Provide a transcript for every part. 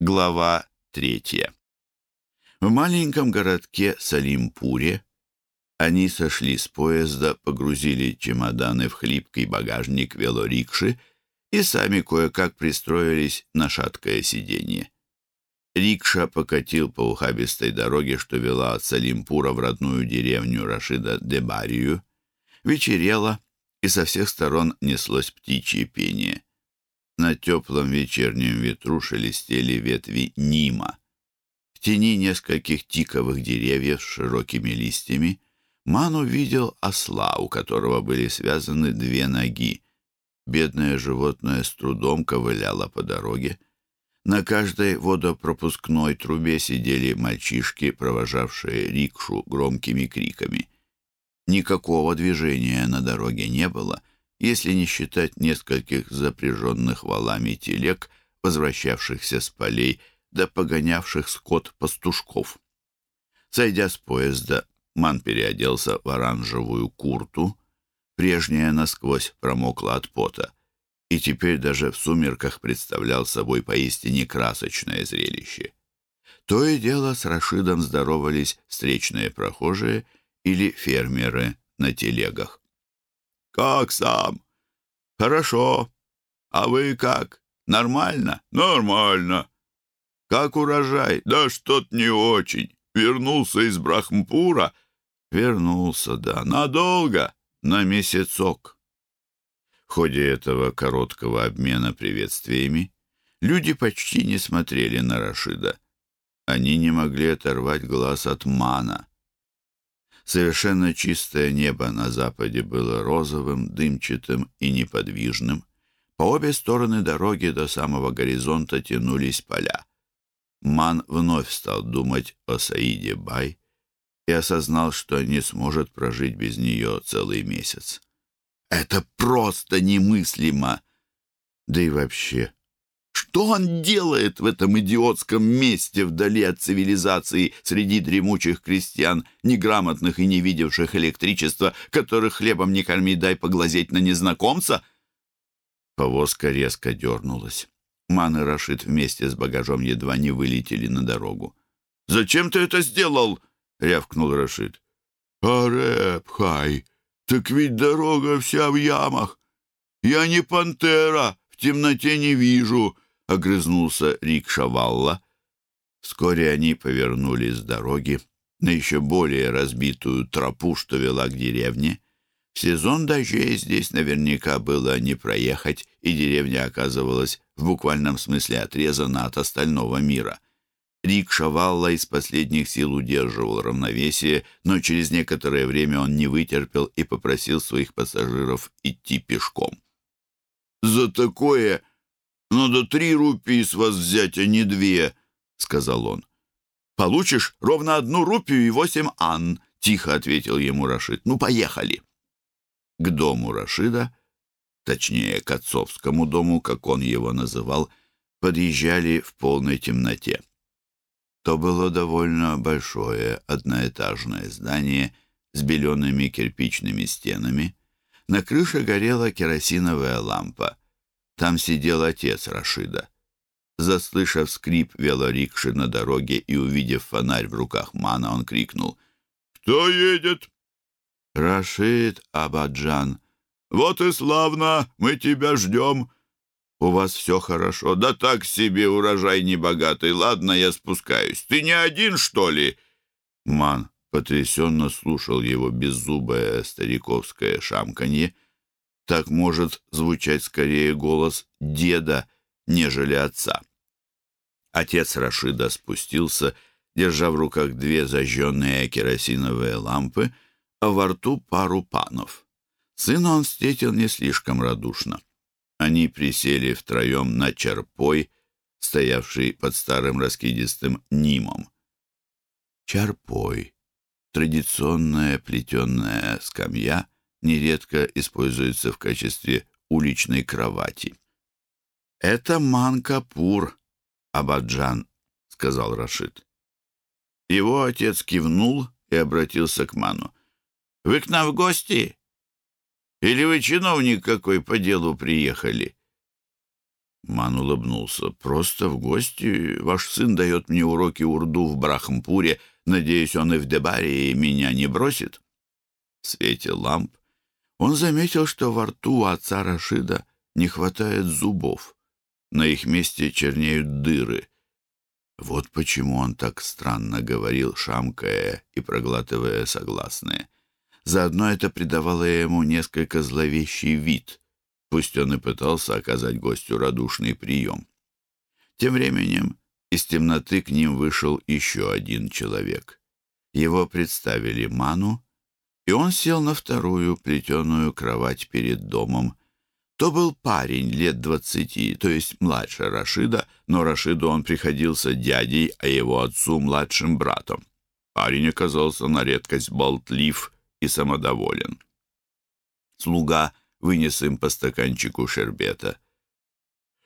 Глава третья. В маленьком городке Салимпуре они сошли с поезда, погрузили чемоданы в хлипкий багажник велорикши и сами кое-как пристроились на шаткое сиденье. Рикша покатил по ухабистой дороге, что вела от Салимпура в родную деревню Рашида Дебарию. Вечерело, и со всех сторон неслось птичье пение. На теплом вечернем ветру шелестели ветви нима. В тени нескольких тиковых деревьев с широкими листьями Ман увидел осла, у которого были связаны две ноги. Бедное животное с трудом ковыляло по дороге. На каждой водопропускной трубе сидели мальчишки, провожавшие рикшу громкими криками. Никакого движения на дороге не было — если не считать нескольких запряженных валами телег, возвращавшихся с полей, да погонявших скот пастушков. Сойдя с поезда, Ман переоделся в оранжевую курту, прежняя насквозь промокла от пота, и теперь даже в сумерках представлял собой поистине красочное зрелище. То и дело с Рашидом здоровались встречные прохожие или фермеры на телегах. «Как сам?» «Хорошо. А вы как? Нормально?» «Нормально». «Как урожай?» «Да что-то не очень. Вернулся из Брахмпура?» «Вернулся, да. Надолго? На месяцок». В ходе этого короткого обмена приветствиями люди почти не смотрели на Рашида. Они не могли оторвать глаз от Мана. Совершенно чистое небо на западе было розовым, дымчатым и неподвижным. По обе стороны дороги до самого горизонта тянулись поля. Ман вновь стал думать о Саиде Бай и осознал, что не сможет прожить без нее целый месяц. «Это просто немыслимо!» Да и вообще, что он делает в этом идиотском месте вдали от цивилизации среди дремучих крестьян, неграмотных и не видевших электричества, которых хлебом не корми, дай поглазеть на незнакомца? Повозка резко дернулась. Ман и Рашид вместе с багажом едва не вылетели на дорогу. «Зачем ты это сделал?» — рявкнул Рашид. «Аре, Пхай, так ведь дорога вся в ямах. Я не пантера, в темноте не вижу» огрызнулся Рик Шавалла. Вскоре они повернули с дороги на еще более разбитую тропу, что вела к деревне. В сезон дождей здесь наверняка было не проехать, и деревня оказывалась в буквальном смысле отрезана от остального мира. Рик Шавалла из последних сил удерживал равновесие, но через некоторое время он не вытерпел и попросил своих пассажиров идти пешком. «За такое «Надо три рупии с вас взять, а не две», — сказал он. «Получишь ровно одну рупию и восемь ан», — тихо ответил ему Рашид. «Ну, поехали». К дому Рашида, точнее, к отцовскому дому, как он его называл, подъезжали в полной темноте. То было довольно большое одноэтажное здание с белеными кирпичными стенами. На крыше горела керосиновая лампа. Там сидел отец Рашида. Заслышав скрип велорикши на дороге и увидев фонарь в руках Мана, он крикнул. «Кто едет?» «Рашид Абаджан». «Вот и славно! Мы тебя ждем!» «У вас все хорошо. Да так себе урожай небогатый. Ладно, я спускаюсь. Ты не один, что ли?» Ман потрясенно слушал его беззубое стариковское шамканье, так может звучать скорее голос деда, нежели отца. Отец Рашида спустился, держа в руках две зажженные керосиновые лампы, а во рту пару панов. Сына он встретил не слишком радушно. Они присели втроем на черпой, стоявший под старым раскидистым нимом. Чарпой — традиционная плетеная скамья — нередко используется в качестве уличной кровати. «Это Манкапур, Абаджан», — сказал Рашид. Его отец кивнул и обратился к Ману. «Вы к нам в гости? Или вы чиновник какой по делу приехали?» Ман улыбнулся. «Просто в гости. Ваш сын дает мне уроки урду в Брахмпуре. Надеюсь, он и в Дебаре меня не бросит?» В свете ламп он заметил, что во рту отца Рашида не хватает зубов. На их месте чернеют дыры. Вот почему он так странно говорил, шамкая и проглатывая согласные. Заодно это придавало ему несколько зловещий вид, пусть он и пытался оказать гостю радушный прием. Тем временем из темноты к ним вышел еще один человек. Его представили Ману, и он сел на вторую плетеную кровать перед домом, то был парень лет двадцати, то есть младше Рашида, но Рашиду он приходился дядей, а его отцу младшим братом. Парень оказался на редкость болтлив и самодоволен. Слуга вынес им по стаканчику шербета.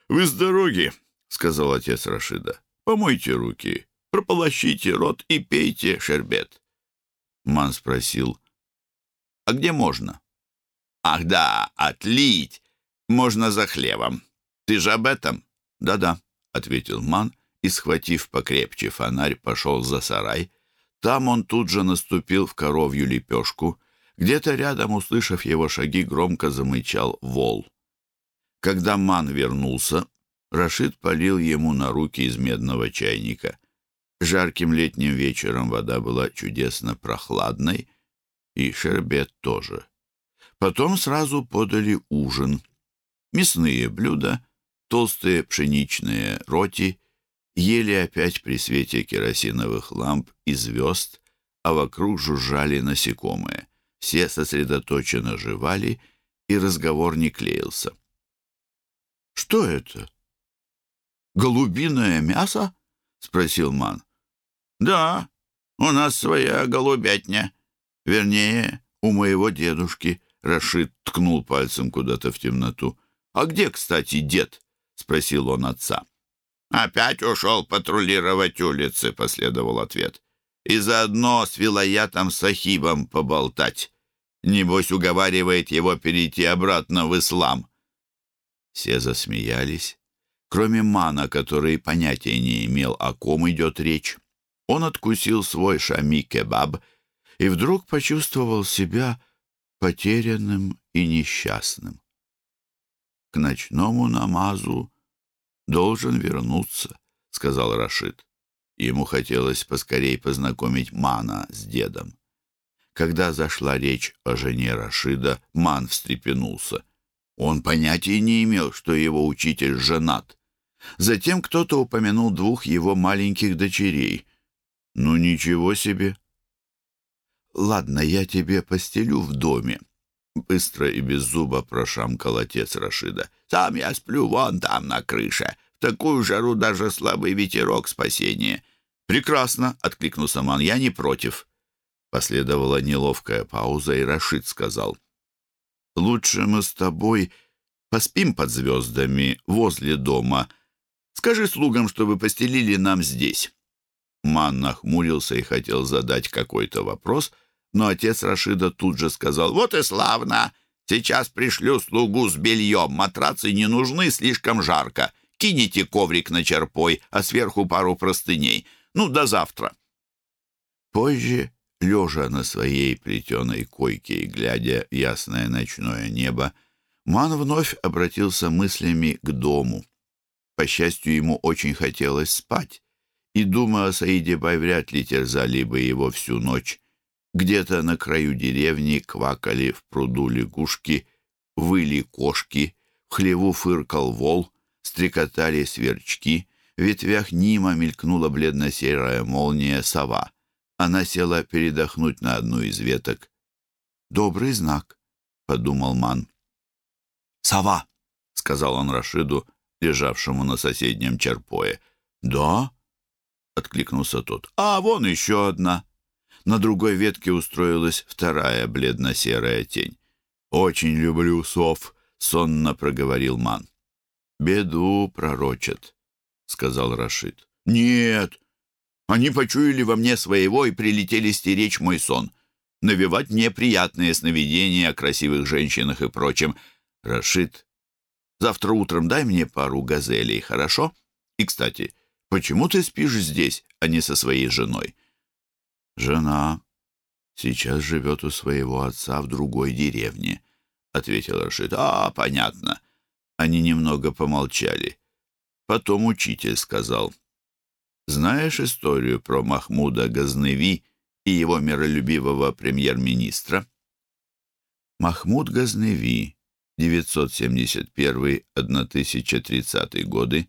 «Вы с дороги», — сказал отец Рашида. «Помойте руки, прополощите рот и пейте шербет». Ман спросил, «А где можно?» «Ах да, отлить! можно за хлебом. Ты же об этом?» «Да-да», — ответил Ман и, схватив покрепче фонарь, пошел за сарай. Там он тут же наступил в коровью лепешку. Где-то рядом, услышав его шаги, громко замычал вол. Когда Ман вернулся, Рашид полил ему на руки из медного чайника. Жарким летним вечером вода была чудесно прохладной, и шербет тоже. Потом сразу подали ужин — мясные блюда, толстые пшеничные роти, ели опять при свете керосиновых ламп и звезд, а вокруг жужжали насекомые. Все сосредоточенно жевали, и разговор не клеился. «Что это? Голубиное мясо?» — спросил Ман. «Да, у нас своя голубятня. Вернее, у моего дедушки». Рашид ткнул пальцем куда-то в темноту. «А где, кстати, дед?» — спросил он отца. «Опять ушел патрулировать улицы», — последовал ответ. «И заодно с Вилаятом Сахибом поболтать. Небось, уговаривает его перейти обратно в ислам». Все засмеялись, кроме Мана, который понятия не имел, о ком идет речь. Он откусил свой шами-кебаб и вдруг почувствовал себя потерянным и несчастным к ночному намазу должен вернуться», — сказал Рашид. Ему хотелось поскорей познакомить Мана с дедом. Когда зашла речь о жене Рашида, Ман встрепенулся. Он понятия не имел, что его учитель женат. Затем кто-то упомянул двух его маленьких дочерей. «Ну, ничего себе!» «Ладно, я тебе постелю в доме», Быстро и без зуба прошамкал отец Рашида. «Сам я сплю вон там, на крыше. В такую жару даже слабый ветерок спасения». «Прекрасно!» — откликнулся Ман. «Я не против». Последовала неловкая пауза, и Рашид сказал. «Лучше мы с тобой поспим под звездами возле дома. Скажи слугам, чтобы постелили нам здесь». Ман нахмурился и хотел задать какой-то вопрос — но отец Рашида тут же сказал, «Вот и славно! Сейчас пришлю слугу с бельем. Матрацы не нужны, слишком жарко. Кинете коврик на черпой, а сверху пару простыней. Ну, до завтра». Позже, лежа на своей плетеной койке и глядя ясное ночное небо, Ман вновь обратился мыслями к дому. По счастью, ему очень хотелось спать, и, думая о Саиде Бай, вряд ли терзали бы его всю ночь. Где-то на краю деревни квакали в пруду лягушки, выли кошки, в хлеву фыркал вол, стрекотали сверчки, в ветвях Нима мелькнула бледно-серая молния сова. Она села передохнуть на одну из веток. «Добрый знак», — подумал Ман. «Сова», — сказал он Рашиду, лежавшему на соседнем черпое. «Да?» — откликнулся тот. «А вон еще одна». На другой ветке устроилась вторая бледно-серая тень. «Очень люблю сов», — сонно проговорил Ман. «Беду пророчат», — сказал Рашид. «Нет, они почуяли во мне своего и прилетели стеречь мой сон, навевать мне приятные сновидения о красивых женщинах и прочем. Рашид Завтра утром дай мне пару газелей, хорошо? И, кстати, почему ты спишь здесь, а не со своей женой?» «Жена сейчас живет у своего отца в другой деревне», — ответил Рашид. «А, понятно». Они немного помолчали. Потом учитель сказал. «Знаешь историю про Махмуда Газневи и его миролюбивого премьер-министра?» Махмуд Газневи, 971-1030 годы,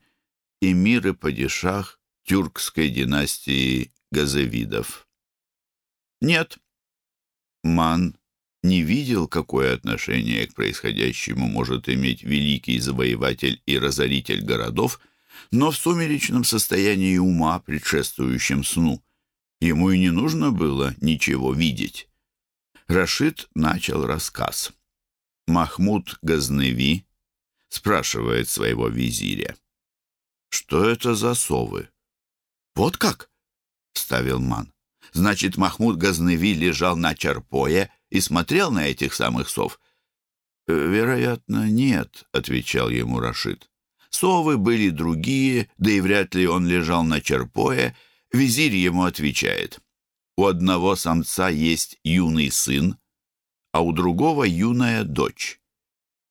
эмир и падишах тюркской династии Газевидов. Нет, Ман не видел, какое отношение к происходящему может иметь великий завоеватель и разоритель городов, но в сумеречном состоянии ума, предшествующем сну, ему и не нужно было ничего видеть. Рашид начал рассказ. Махмуд Газневи спрашивает своего визиря. «Что это за совы?» «Вот как?» — вставил Ман. «Значит, Махмуд Газневи лежал на Чарпое и смотрел на этих самых сов?» «Э, «Вероятно, нет», — отвечал ему Рашид. «Совы были другие, да и вряд ли он лежал на Чарпое». Визирь ему отвечает. «У одного самца есть юный сын, а у другого юная дочь.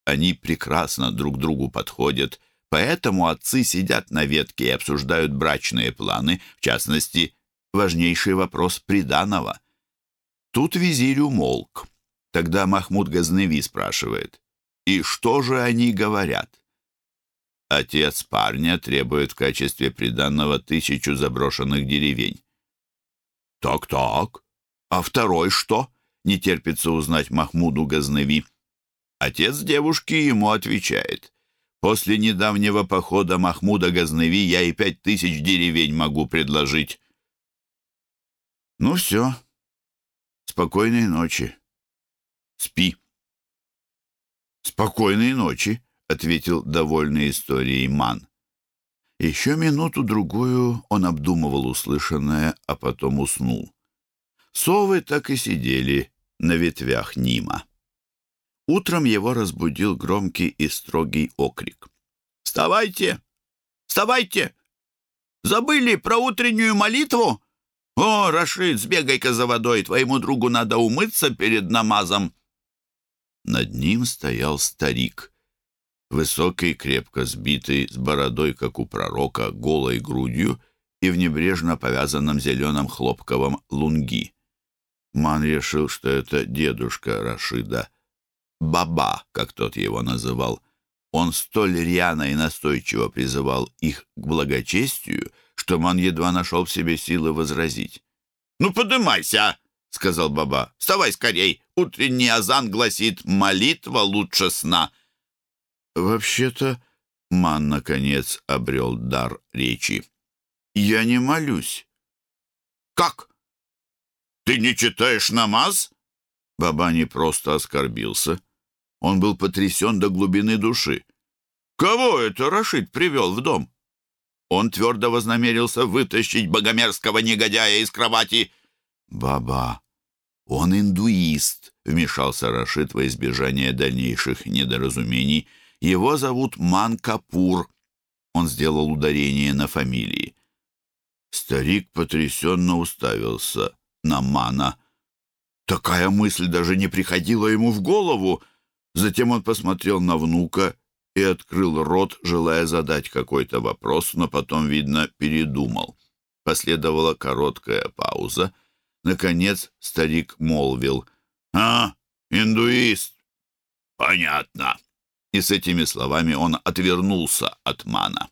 Они прекрасно друг другу подходят, поэтому отцы сидят на ветке и обсуждают брачные планы, в частности, важнейший вопрос приданого. Тут визирь умолк. Тогда Махмуд Газневи спрашивает, «И что же они говорят?» Отец парня требует в качестве приданного тысячу заброшенных деревень. «Так-так, а второй что?» не терпится узнать Махмуду Газневи. Отец девушки ему отвечает. «После недавнего похода Махмуда Газневи я и пять тысяч деревень могу предложить». «Ну все. Спокойной ночи. Спи». «Спокойной ночи», — ответил довольный историей Ман. Еще минуту-другую он обдумывал услышанное, а потом уснул. Совы так и сидели на ветвях Нима. Утром его разбудил громкий и строгий окрик. «Вставайте! Вставайте! Забыли про утреннюю молитву? О, Рашид, сбегай-ка за водой, твоему другу надо умыться перед намазом!» Над ним стоял старик, высокий, крепко сбитый, с бородой, как у пророка, голой грудью и в небрежно повязанном зеленом хлопковом лунги. Ман решил, что это дедушка Рашида. Баба, как тот его называл. Он столь рьяно и настойчиво призывал их к благочестию, что Ман едва нашел в себе силы возразить. «Ну, подымайся!» — сказал Баба. «Вставай скорей! Утренний азан гласит «молитва лучше сна». «Вообще-то...» — Ман, наконец, обрел дар речи. «Я не молюсь». «Как?» «Ты не читаешь намаз?» Баба не просто оскорбился. Он был потрясен до глубины души. «Кого это Рашид привел в дом?» Он твердо вознамерился вытащить богомерзкого негодяя из кровати. «Баба, он индуист», — вмешался Рашид во избежание дальнейших недоразумений. «Его зовут Ман Капур». Он сделал ударение на фамилии. Старик потрясенно уставился на Мана. Такая мысль даже не приходила ему в голову. Затем он посмотрел на внука и открыл рот, желая задать какой-то вопрос, но потом, видно, передумал. Последовала короткая пауза. Наконец старик молвил. «А, индуист? Понятно». И с этими словами он отвернулся от Мана.